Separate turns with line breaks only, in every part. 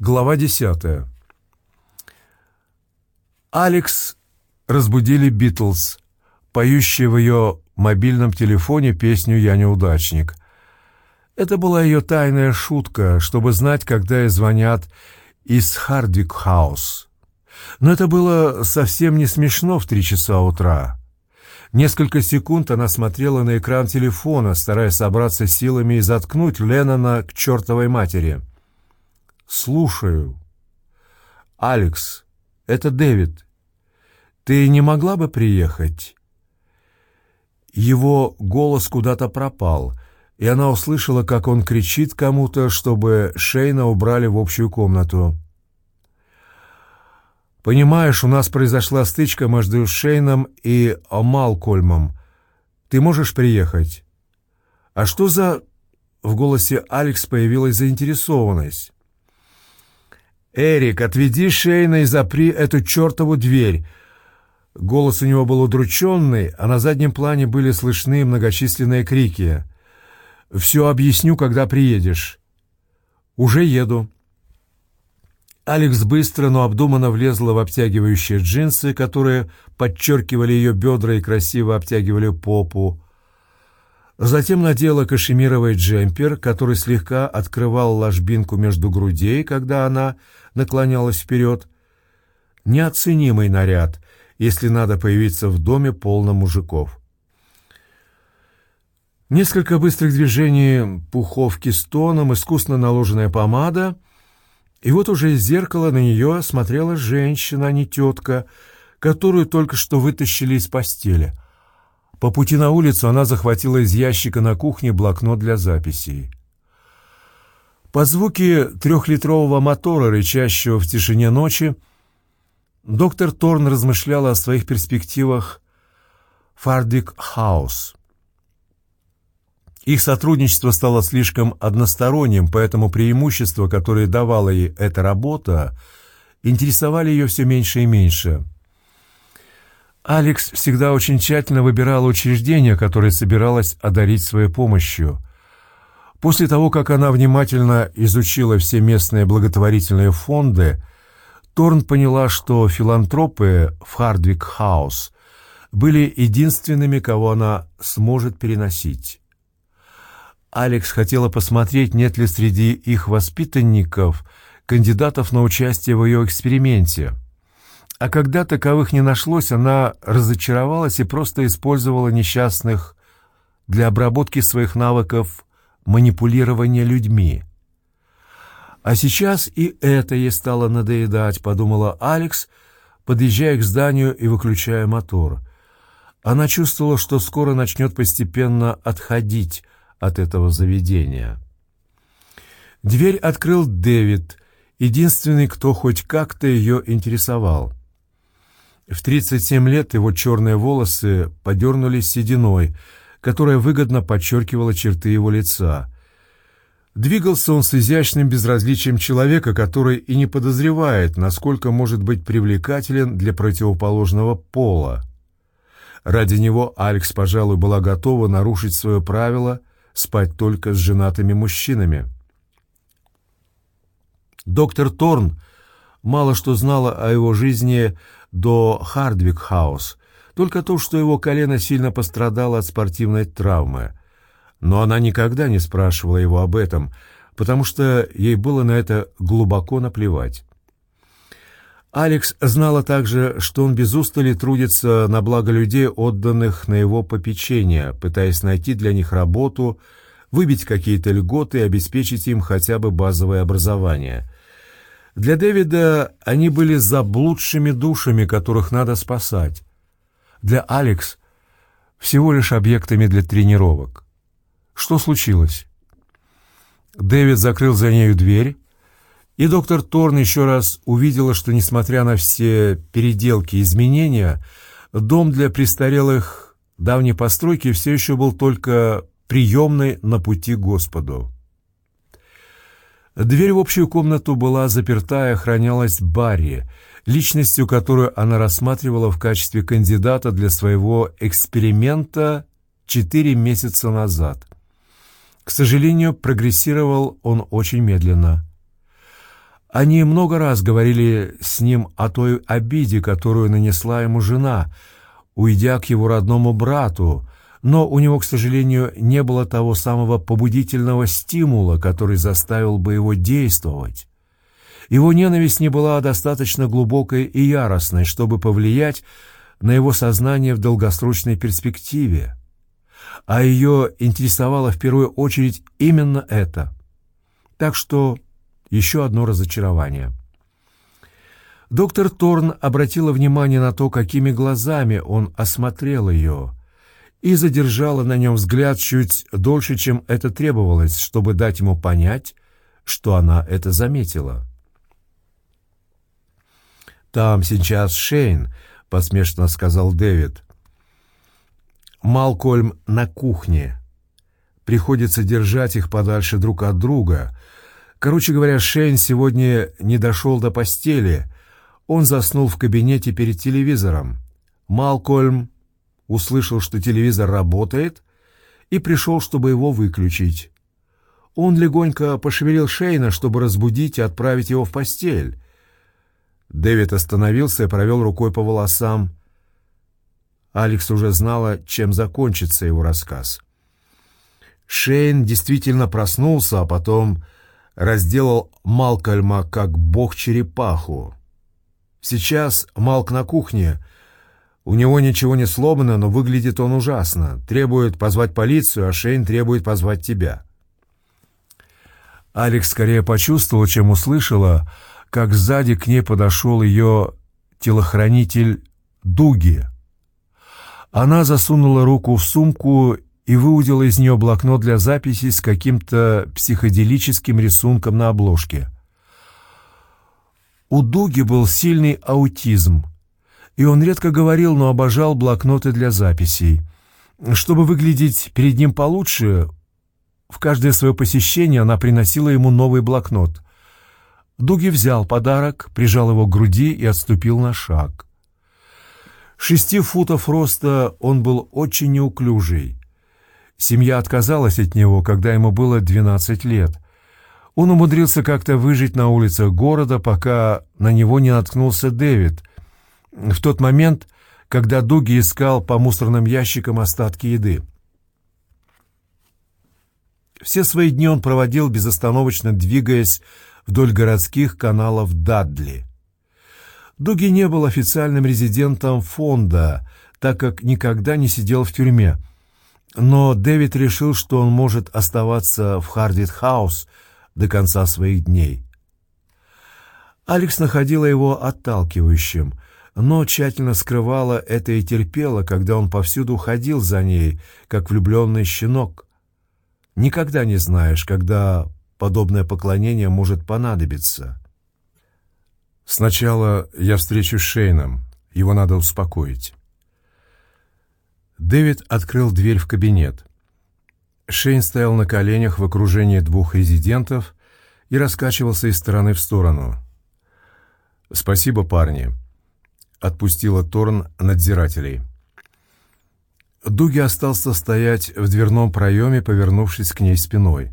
Глава десятая. Алекс разбудили Битлз, поющие в ее мобильном телефоне песню «Я неудачник». Это была ее тайная шутка, чтобы знать, когда ей звонят из Хардвик-хаус. Но это было совсем не смешно в три часа утра. Несколько секунд она смотрела на экран телефона, стараясь собраться с силами и заткнуть Леннона к чертовой матери — «Слушаю». «Алекс, это Дэвид. Ты не могла бы приехать?» Его голос куда-то пропал, и она услышала, как он кричит кому-то, чтобы Шейна убрали в общую комнату. «Понимаешь, у нас произошла стычка между Шейном и Малкольмом. Ты можешь приехать?» «А что за...» В голосе Алекс появилась заинтересованность. «Эрик, отведи Шейна и запри эту чертову дверь!» Голос у него был удрученный, а на заднем плане были слышны многочисленные крики. «Все объясню, когда приедешь». «Уже еду». Алекс быстро, но обдуманно влезла в обтягивающие джинсы, которые подчеркивали ее бедра и красиво обтягивали попу. Затем надела кашемировый джемпер, который слегка открывал ложбинку между грудей, когда она наклонялась вперед. Неоценимый наряд, если надо появиться в доме полном мужиков. Несколько быстрых движений пуховки с тоном, искусно наложенная помада, и вот уже из зеркала на нее смотрела женщина, а не тетка, которую только что вытащили из постели — по пути на улицу она захватила из ящика на кухне блокнот для записей. По звуке трехлитрового мотора, рычащего в тишине ночи, доктор Торн размышляла о своих перспективах Фардик Хаус. Их сотрудничество стало слишком односторонним, поэтому преимущества, которые давала ей эта работа, интересовали ее все меньше и меньше – Алекс всегда очень тщательно выбирала учреждение, которое собиралась одарить своей помощью. После того, как она внимательно изучила все местные благотворительные фонды, Торн поняла, что филантропы в Хардвик-хаус были единственными, кого она сможет переносить. Алекс хотела посмотреть, нет ли среди их воспитанников кандидатов на участие в ее эксперименте – а когда таковых не нашлось, она разочаровалась и просто использовала несчастных для обработки своих навыков манипулирования людьми. А сейчас и это ей стало надоедать, подумала Алекс, подъезжая к зданию и выключая мотор. Она чувствовала, что скоро начнет постепенно отходить от этого заведения. Дверь открыл Дэвид, единственный, кто хоть как-то ее интересовал. В 37 лет его черные волосы подернулись сединой, которая выгодно подчеркивала черты его лица. Двигался он с изящным безразличием человека, который и не подозревает, насколько может быть привлекателен для противоположного пола. Ради него Алекс, пожалуй, была готова нарушить свое правило спать только с женатыми мужчинами. Доктор Торн мало что знала о его жизни до Хардвик-хаус, только то, что его колено сильно пострадало от спортивной травмы. Но она никогда не спрашивала его об этом, потому что ей было на это глубоко наплевать. Алекс знала также, что он без устали трудится на благо людей, отданных на его попечение, пытаясь найти для них работу, выбить какие-то льготы и обеспечить им хотя бы базовое образование. Для Дэвида они были заблудшими душами, которых надо спасать. Для Алекс всего лишь объектами для тренировок. Что случилось? Дэвид закрыл за нею дверь, и доктор Торн еще раз увидела, что, несмотря на все переделки и изменения, дом для престарелых давней постройки все еще был только приемной на пути Господу. Дверь в общую комнату была заперта и охранялась Барри, личностью, которую она рассматривала в качестве кандидата для своего эксперимента четыре месяца назад. К сожалению, прогрессировал он очень медленно. Они много раз говорили с ним о той обиде, которую нанесла ему жена, уйдя к его родному брату, но у него, к сожалению, не было того самого побудительного стимула, который заставил бы его действовать. Его ненависть не была достаточно глубокой и яростной, чтобы повлиять на его сознание в долгосрочной перспективе. А ее интересовало в первую очередь именно это. Так что еще одно разочарование. Доктор Торн обратила внимание на то, какими глазами он осмотрел ее, и задержала на нем взгляд чуть дольше, чем это требовалось, чтобы дать ему понять, что она это заметила. «Там сейчас Шейн», — посмешно сказал Дэвид. «Малкольм на кухне. Приходится держать их подальше друг от друга. Короче говоря, Шейн сегодня не дошел до постели. Он заснул в кабинете перед телевизором. Малкольм услышал, что телевизор работает, и пришел, чтобы его выключить. Он легонько пошевелил Шейна, чтобы разбудить и отправить его в постель. Дэвид остановился и провел рукой по волосам. Алекс уже знала, чем закончится его рассказ. Шейн действительно проснулся, а потом разделал Малкольма как бог-черепаху. Сейчас Малк на кухне. У него ничего не сломано, но выглядит он ужасно. Требует позвать полицию, а Шейн требует позвать тебя. Алекс скорее почувствовала, чем услышала, как сзади к ней подошел ее телохранитель Дуги. Она засунула руку в сумку и выудила из нее блокнот для записей с каким-то психоделическим рисунком на обложке. У Дуги был сильный аутизм, и он редко говорил, но обожал блокноты для записей. Чтобы выглядеть перед ним получше, в каждое свое посещение она приносила ему новый блокнот. Дуги взял подарок, прижал его к груди и отступил на шаг. Шести футов роста он был очень неуклюжий. Семья отказалась от него, когда ему было 12 лет. Он умудрился как-то выжить на улицах города, пока на него не наткнулся Дэвид. В тот момент, когда Дуги искал по мусорным ящикам остатки еды. Все свои дни он проводил безостановочно двигаясь вдоль городских каналов Дадли. Дуги не был официальным резидентом фонда, так как никогда не сидел в тюрьме. Но Дэвид решил, что он может оставаться в Хардвик-хаус до конца своих дней. Алекс находила его отталкивающим, но тщательно скрывала это и терпела, когда он повсюду ходил за ней, как влюбленный щенок. Никогда не знаешь, когда подобное поклонение может понадобиться. Сначала я встречусь с Шейном, его надо успокоить. Дэвид открыл дверь в кабинет. Шейн стоял на коленях в окружении двух резидентов и раскачивался из стороны в сторону. «Спасибо, парни», — отпустила Торн надзирателей. Дуги остался стоять в дверном проеме, повернувшись к ней спиной.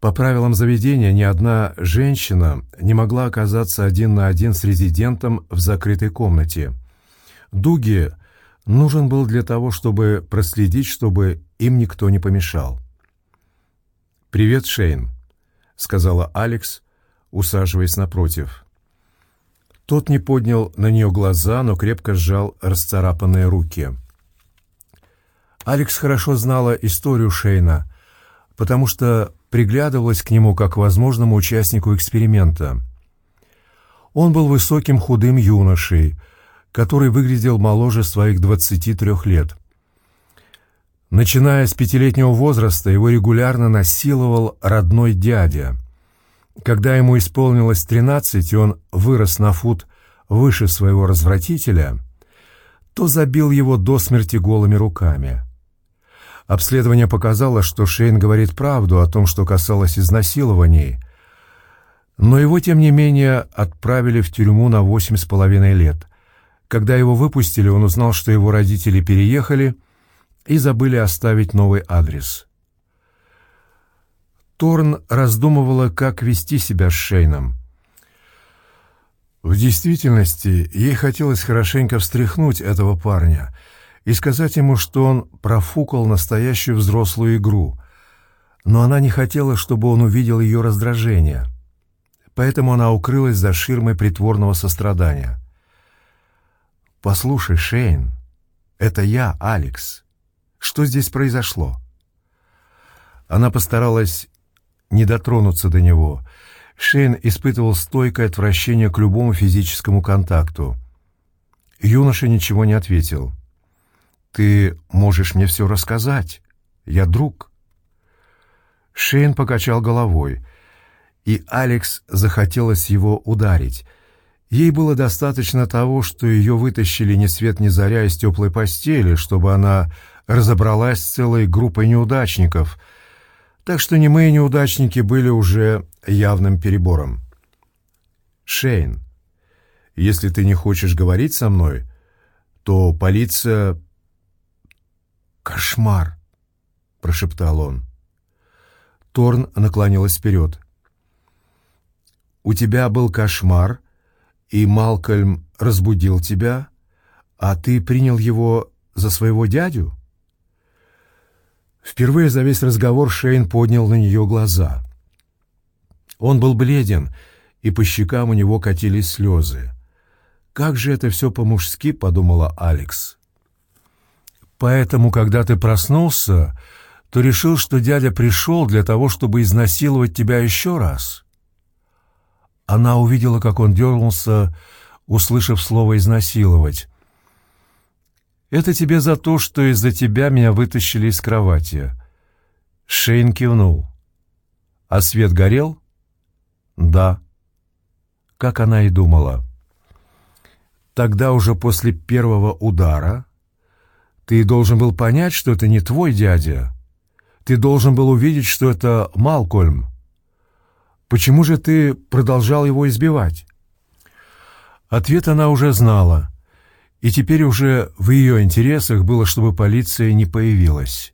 По правилам заведения ни одна женщина не могла оказаться один на один с резидентом в закрытой комнате. Дуги нужен был для того, чтобы проследить, чтобы им никто не помешал. «Привет, Шейн», — сказала Алекс, усаживаясь напротив. Тот не поднял на нее глаза, но крепко сжал расцарапанные руки. Алекс хорошо знала историю Шейна, потому что приглядывалась к нему как возможному участнику эксперимента. Он был высоким худым юношей, который выглядел моложе своих 23 лет. Начиная с пятилетнего возраста его регулярно насиловал родной дядя. Когда ему исполнилось 13, и он вырос на фут выше своего развратителя, то забил его до смерти голыми руками. Обследование показало, что Шейн говорит правду о том, что касалось изнасилований, но его, тем не менее, отправили в тюрьму на восемь с половиной лет. Когда его выпустили, он узнал, что его родители переехали и забыли оставить новый адрес. Торн раздумывала, как вести себя с Шейном. В действительности, ей хотелось хорошенько встряхнуть этого парня и сказать ему, что он профукал настоящую взрослую игру, но она не хотела, чтобы он увидел ее раздражение. Поэтому она укрылась за ширмой притворного сострадания. «Послушай, Шейн, это я, Алекс. Что здесь произошло?» Она постаралась не дотронуться до него. Шейн испытывал стойкое отвращение к любому физическому контакту. Юноша ничего не ответил. «Ты можешь мне все рассказать. Я друг». Шейн покачал головой, и Алекс захотелось его ударить. Ей было достаточно того, что ее вытащили ни свет ни заря из теплой постели, чтобы она разобралась с целой группой неудачников — так что немые неудачники были уже явным перебором. «Шейн, если ты не хочешь говорить со мной, то полиция...» «Кошмар!» — прошептал он. Торн наклонилась вперед. «У тебя был кошмар, и Малкольм разбудил тебя, а ты принял его за своего дядю?» Впервые за весь разговор Шейн поднял на нее глаза. Он был бледен, и по щекам у него катились слезы. «Как же это все по-мужски», — подумала Алекс. «Поэтому, когда ты проснулся, то решил, что дядя пришел для того, чтобы изнасиловать тебя еще раз?» Она увидела, как он дернулся, услышав слово «изнасиловать». Это тебе за то, что из-за тебя меня вытащили из кровати. Шейн кивнул. А свет горел? Да. Как она и думала. Тогда уже после первого удара ты должен был понять, что это не твой дядя. Ты должен был увидеть, что это Малкольм. Почему же ты продолжал его избивать? Ответ она уже знала — и теперь уже в ее интересах было, чтобы полиция не появилась.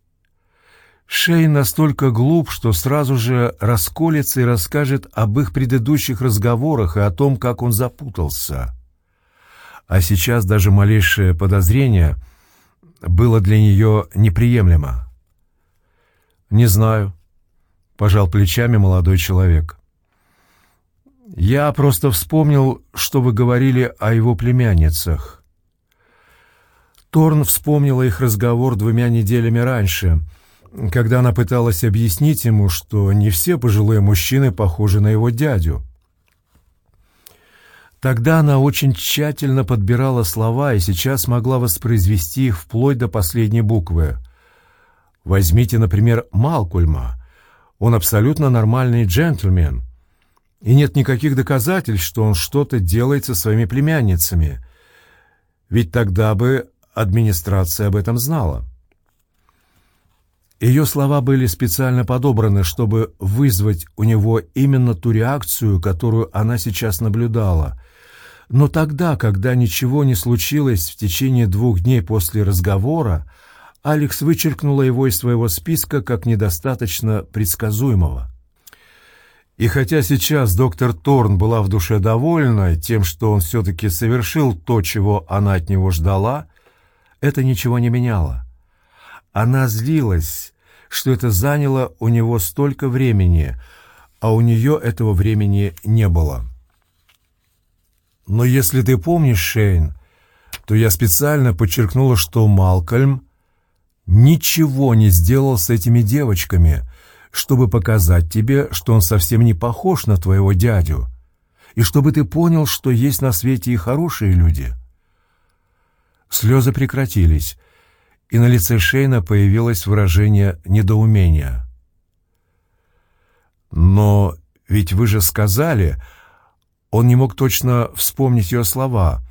Шейн настолько глуп, что сразу же расколется и расскажет об их предыдущих разговорах и о том, как он запутался. А сейчас даже малейшее подозрение было для нее неприемлемо. «Не знаю», — пожал плечами молодой человек. «Я просто вспомнил, что вы говорили о его племянницах. Торн вспомнила их разговор двумя неделями раньше, когда она пыталась объяснить ему, что не все пожилые мужчины похожи на его дядю. Тогда она очень тщательно подбирала слова и сейчас могла воспроизвести их вплоть до последней буквы. Возьмите, например, Малкульма. Он абсолютно нормальный джентльмен. И нет никаких доказательств, что он что-то делает со своими племянницами. Ведь тогда бы администрация об этом знала. Ее слова были специально подобраны, чтобы вызвать у него именно ту реакцию, которую она сейчас наблюдала. Но тогда, когда ничего не случилось в течение двух дней после разговора, Алекс вычеркнула его из своего списка как недостаточно предсказуемого. И хотя сейчас доктор Торн была в душе довольна тем, что он все-таки совершил то, чего она от него ждала, это ничего не меняло. Она злилась, что это заняло у него столько времени, а у нее этого времени не было. Но если ты помнишь, Шейн, то я специально подчеркнула, что Малкольм ничего не сделал с этими девочками, чтобы показать тебе, что он совсем не похож на твоего дядю, и чтобы ты понял, что есть на свете и хорошие люди — Слезы прекратились, и на лице Шейна появилось выражение недоумения. «Но ведь вы же сказали...» Он не мог точно вспомнить ее слова.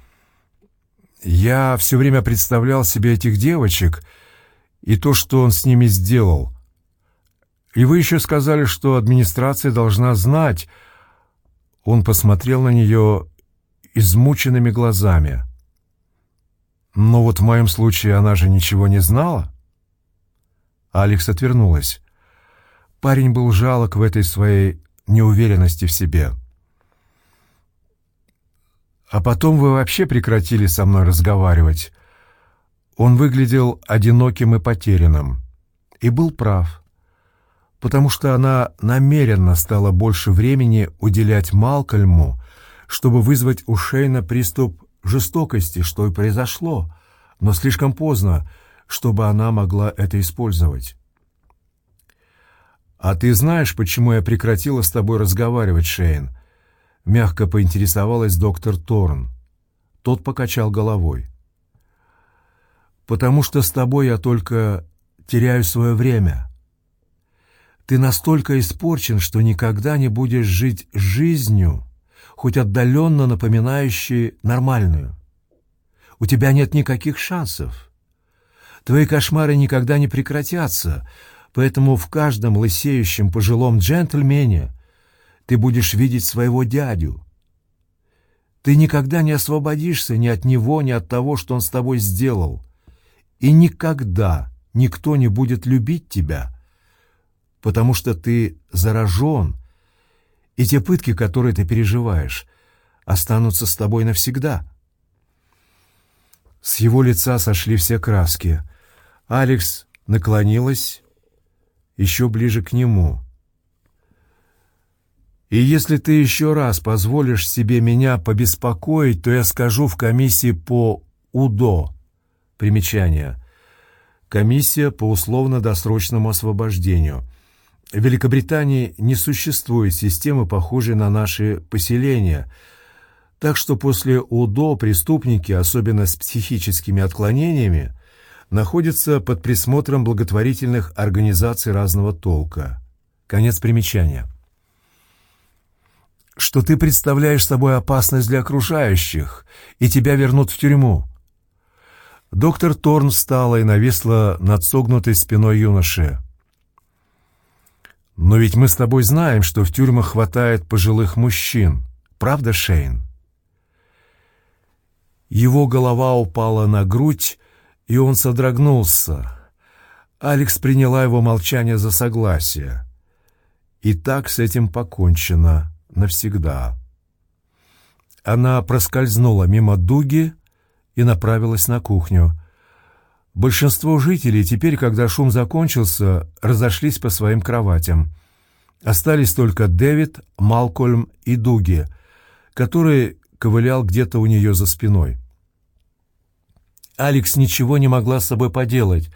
«Я все время представлял себе этих девочек и то, что он с ними сделал. И вы еще сказали, что администрация должна знать...» Он посмотрел на нее измученными глазами. Но вот в моем случае она же ничего не знала. Алекс отвернулась. Парень был жалок в этой своей неуверенности в себе. А потом вы вообще прекратили со мной разговаривать. Он выглядел одиноким и потерянным. И был прав. Потому что она намеренно стала больше времени уделять Малкольму, чтобы вызвать у Шейна приступ жестокости, что и произошло, но слишком поздно, чтобы она могла это использовать. «А ты знаешь, почему я прекратила с тобой разговаривать, Шейн?» Мягко поинтересовалась доктор Торн. Тот покачал головой. «Потому что с тобой я только теряю свое время. Ты настолько испорчен, что никогда не будешь жить жизнью, хоть отдаленно напоминающей нормальную. У тебя нет никаких шансов. Твои кошмары никогда не прекратятся, поэтому в каждом лысеющем пожилом джентльмене ты будешь видеть своего дядю. Ты никогда не освободишься ни от него, ни от того, что он с тобой сделал. И никогда никто не будет любить тебя, потому что ты заражен, и те пытки, которые ты переживаешь, останутся с тобой навсегда. С его лица сошли все краски. Алекс наклонилась еще ближе к нему. И если ты еще раз позволишь себе меня побеспокоить, то я скажу в комиссии по УДО. Примечание. Комиссия по условно-досрочному освобождению. В Великобритании не существует системы, похожей на наши поселения, так что после УДО преступники, особенно с психическими отклонениями, находятся под присмотром благотворительных организаций разного толка. Конец примечания что ты представляешь собой опасность для окружающих, и тебя вернут в тюрьму. Доктор Торн встала и нависла над согнутой спиной юноши. «Но ведь мы с тобой знаем, что в тюрьмах хватает пожилых мужчин. Правда, Шейн?» Его голова упала на грудь, и он содрогнулся. Алекс приняла его молчание за согласие. И так с этим покончено навсегда. Она проскользнула мимо дуги и направилась на кухню. Большинство жителей теперь, когда шум закончился, разошлись по своим кроватям. Остались только Дэвид, Малкольм и Дуги, который ковылял где-то у нее за спиной. Алекс ничего не могла с собой поделать.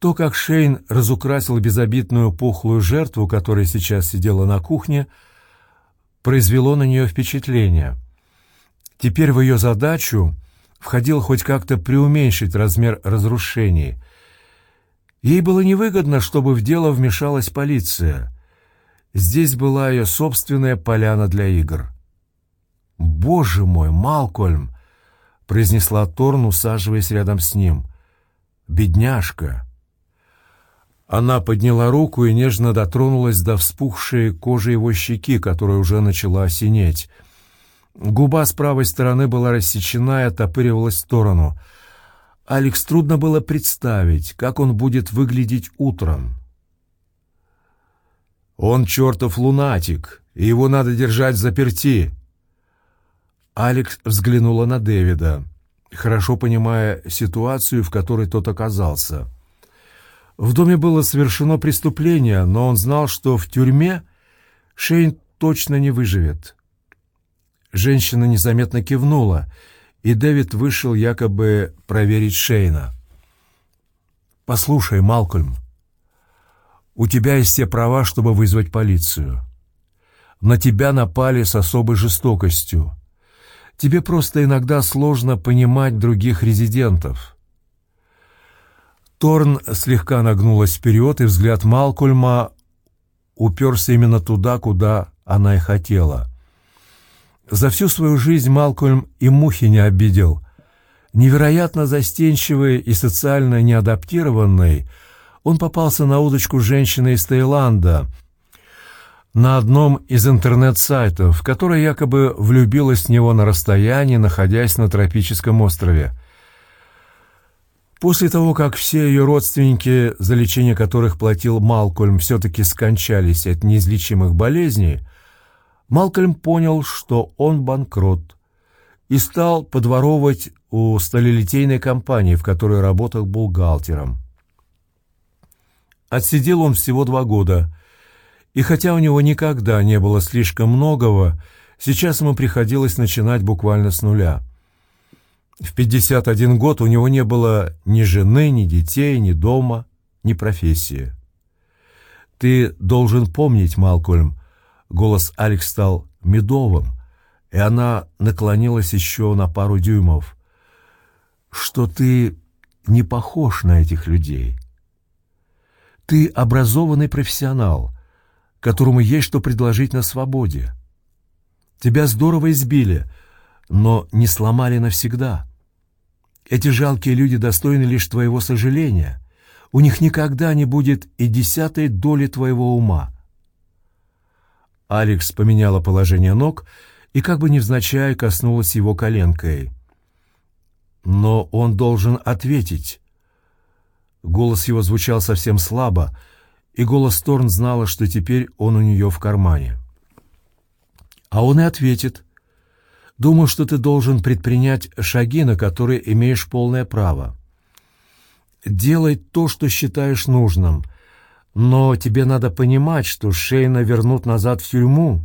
То, как Шейн разукрасил безобидную пухлую жертву, которая сейчас сидела на кухне, — произвело на нее впечатление. Теперь в ее задачу входил хоть как-то преуменьшить размер разрушений. Ей было невыгодно, чтобы в дело вмешалась полиция. Здесь была ее собственная поляна для игр. «Боже мой, Малкольм!» — произнесла Торн, усаживаясь рядом с ним. «Бедняжка!» Она подняла руку и нежно дотронулась до вспухшей кожи его щеки, которая уже начала синеть. Губа с правой стороны была рассечена и оттопыривалась в сторону. Алекс трудно было представить, как он будет выглядеть утром. «Он чертов лунатик, и его надо держать заперти!» Алекс взглянула на Дэвида, хорошо понимая ситуацию, в которой тот оказался — в доме было совершено преступление, но он знал, что в тюрьме Шейн точно не выживет. Женщина незаметно кивнула, и Дэвид вышел якобы проверить Шейна. «Послушай, Малкольм, у тебя есть все права, чтобы вызвать полицию. На тебя напали с особой жестокостью. Тебе просто иногда сложно понимать других резидентов». Торн слегка нагнулась вперед, и взгляд Малкольма уперся именно туда, куда она и хотела. За всю свою жизнь Малкольм и мухи не обидел. Невероятно застенчивый и социально неадаптированный, он попался на удочку женщины из Таиланда на одном из интернет-сайтов, которая якобы влюбилась в него на расстоянии, находясь на тропическом острове. После того, как все ее родственники, за лечение которых платил Малкольм, все-таки скончались от неизлечимых болезней, Малкольм понял, что он банкрот, и стал подворовывать у сталелитейной компании, в которой работал бухгалтером. Отсидел он всего два года, и хотя у него никогда не было слишком многого, сейчас ему приходилось начинать буквально с нуля. В 51 год у него не было ни жены, ни детей, ни дома, ни профессии. «Ты должен помнить, Малкольм», — голос Алекс стал медовым, и она наклонилась еще на пару дюймов, «что ты не похож на этих людей. Ты образованный профессионал, которому есть что предложить на свободе. Тебя здорово избили, но не сломали навсегда. Эти жалкие люди достойны лишь твоего сожаления. У них никогда не будет и десятой доли твоего ума. Алекс поменяла положение ног и как бы невзначай коснулась его коленкой. Но он должен ответить. Голос его звучал совсем слабо, и голос Торн знала, что теперь он у нее в кармане. А он и ответит. «Думаю, что ты должен предпринять шаги, на которые имеешь полное право. Делай то, что считаешь нужным, но тебе надо понимать, что Шейна вернут назад в тюрьму,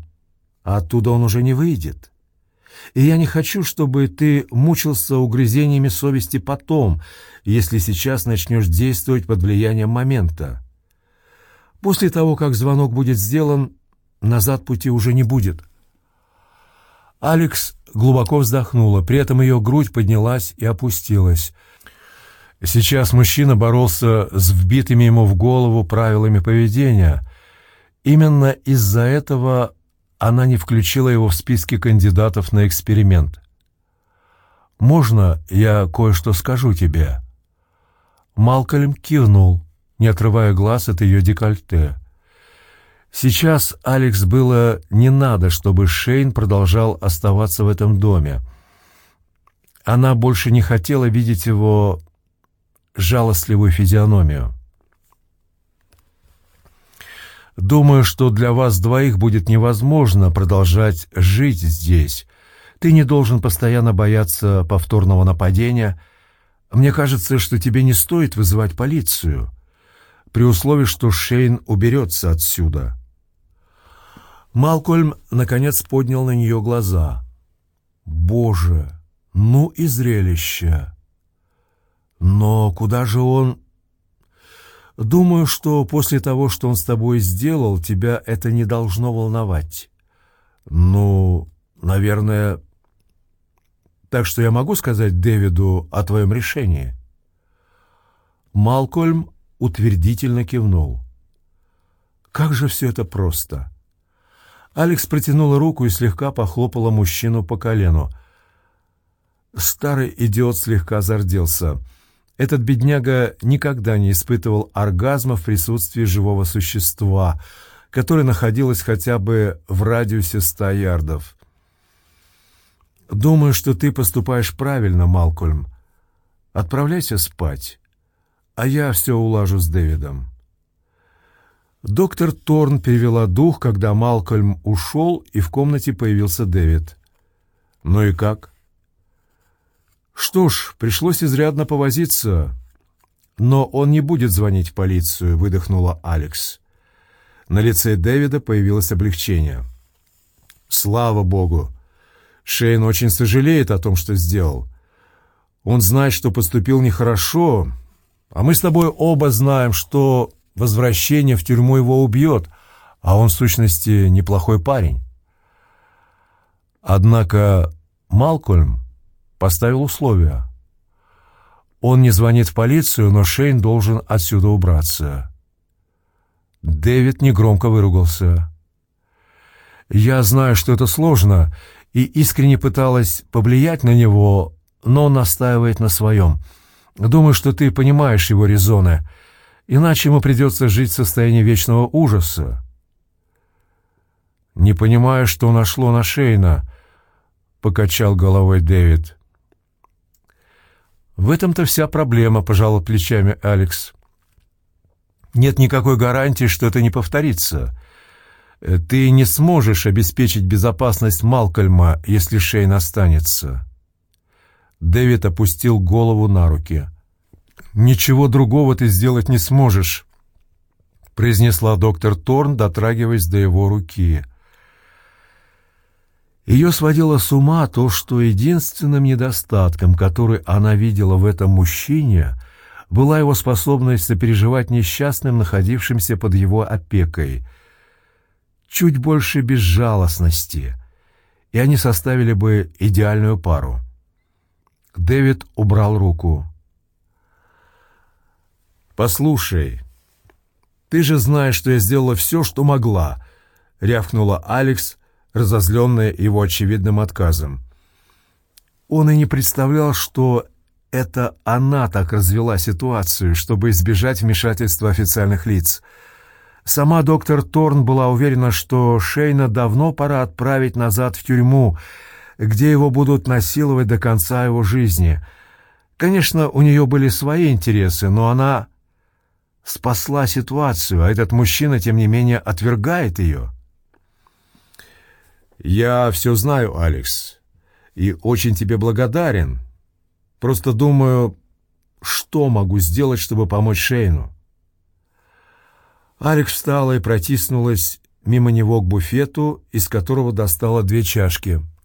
а оттуда он уже не выйдет. И я не хочу, чтобы ты мучился угрызениями совести потом, если сейчас начнешь действовать под влиянием момента. После того, как звонок будет сделан, назад пути уже не будет. Алекс глубоко вздохнула, при этом ее грудь поднялась и опустилась. Сейчас мужчина боролся с вбитыми ему в голову правилами поведения. Именно из-за этого она не включила его в списки кандидатов на эксперимент. «Можно я кое-что скажу тебе?» Малкольм кивнул, не отрывая глаз от ее декольте. Сейчас Алекс было не надо, чтобы Шейн продолжал оставаться в этом доме. Она больше не хотела видеть его жалостливую физиономию. Думаю, что для вас двоих будет невозможно продолжать жить здесь. Ты не должен постоянно бояться повторного нападения. Мне кажется, что тебе не стоит вызывать полицию, при условии, что Шейн уберется отсюда». Малкольм, наконец, поднял на нее глаза. «Боже, ну и зрелище!» «Но куда же он...» Думаю, что после того, что он с тобой сделал, тебя это не должно волновать. Ну, наверное... Так что я могу сказать Дэвиду о твоем решении?» Малкольм утвердительно кивнул. «Как же все это просто!» Алекс протянула руку и слегка похлопала мужчину по колену. Старый идиот слегка зарделся — этот бедняга никогда не испытывал оргазма в присутствии живого существа, которое находилось хотя бы в радиусе ста ярдов. «Думаю, что ты поступаешь правильно, Малкольм. Отправляйся спать, а я все улажу с Дэвидом». Доктор Торн перевела дух, когда Малкольм ушел, и в комнате появился Дэвид. «Ну и как?» Что ж, пришлось изрядно повозиться. Но он не будет звонить в полицию, выдохнула Алекс. На лице Дэвида появилось облегчение. Слава богу. Шейн очень сожалеет о том, что сделал. Он знает, что поступил нехорошо, а мы с тобой оба знаем, что возвращение в тюрьму его убьет, а он, в сущности, неплохой парень. Однако Малкольм поставил условия. Он не звонит в полицию, но Шейн должен отсюда убраться. Дэвид негромко выругался. «Я знаю, что это сложно, и искренне пыталась повлиять на него, но он настаивает на своем. Думаю, что ты понимаешь его резоны, иначе ему придется жить в состоянии вечного ужаса». «Не понимаю, что нашло на Шейна», — покачал головой Дэвид. «В этом-то вся проблема», — пожала плечами Алекс. «Нет никакой гарантии, что это не повторится. Ты не сможешь обеспечить безопасность Малкольма, если Шейн останется. Дэвид опустил голову на руки. «Ничего другого ты сделать не сможешь», — произнесла доктор Торн, дотрагиваясь до его руки. Ее сводило с ума то, что единственным недостатком, который она видела в этом мужчине, была его способность сопереживать несчастным, находившимся под его опекой. Чуть больше безжалостности, и они составили бы идеальную пару. Дэвид убрал руку. «Послушай, ты же знаешь, что я сделала все, что могла», — рявкнула Алекс, разозленная его очевидным отказом. Он и не представлял, что это она так развела ситуацию, чтобы избежать вмешательства официальных лиц. Сама доктор Торн была уверена, что Шейна давно пора отправить назад в тюрьму, где его будут насиловать до конца его жизни. Конечно, у нее были свои интересы, но она спасла ситуацию, а этот мужчина, тем не менее, отвергает ее. «Я все знаю, Алекс, и очень тебе благодарен. Просто думаю, что могу сделать, чтобы помочь Шейну?» Алекс встала и протиснулась мимо него к буфету, из которого достала две чашки —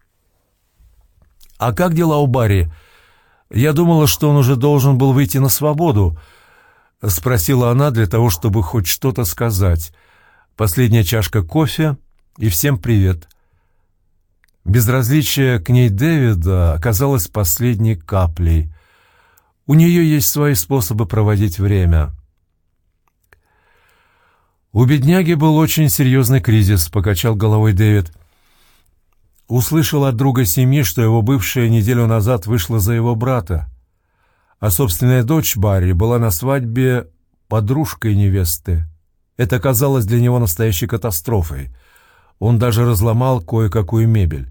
«А как дела у Барри? Я думала, что он уже должен был выйти на свободу», — спросила она для того, чтобы хоть что-то сказать. Последняя чашка кофе и всем привет. Безразличие к ней Дэвида оказалось последней каплей. У нее есть свои способы проводить время. «У бедняги был очень серьезный кризис», — покачал головой Дэвид. Услышал от друга семьи, что его бывшая неделю назад вышла за его брата, а собственная дочь Барри была на свадьбе подружкой невесты. Это казалось для него настоящей катастрофой. Он даже разломал кое-какую мебель.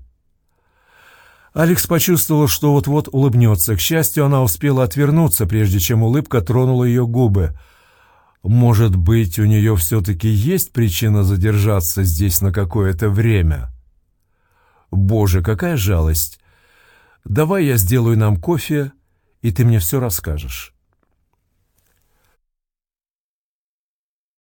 Алекс почувствовал, что вот-вот улыбнется. К счастью, она успела отвернуться, прежде чем улыбка тронула ее губы. Может быть, у нее все-таки есть причина задержаться здесь на какое-то время?» Боже, какая жалость! Давай я сделаю нам кофе, и ты мне все расскажешь».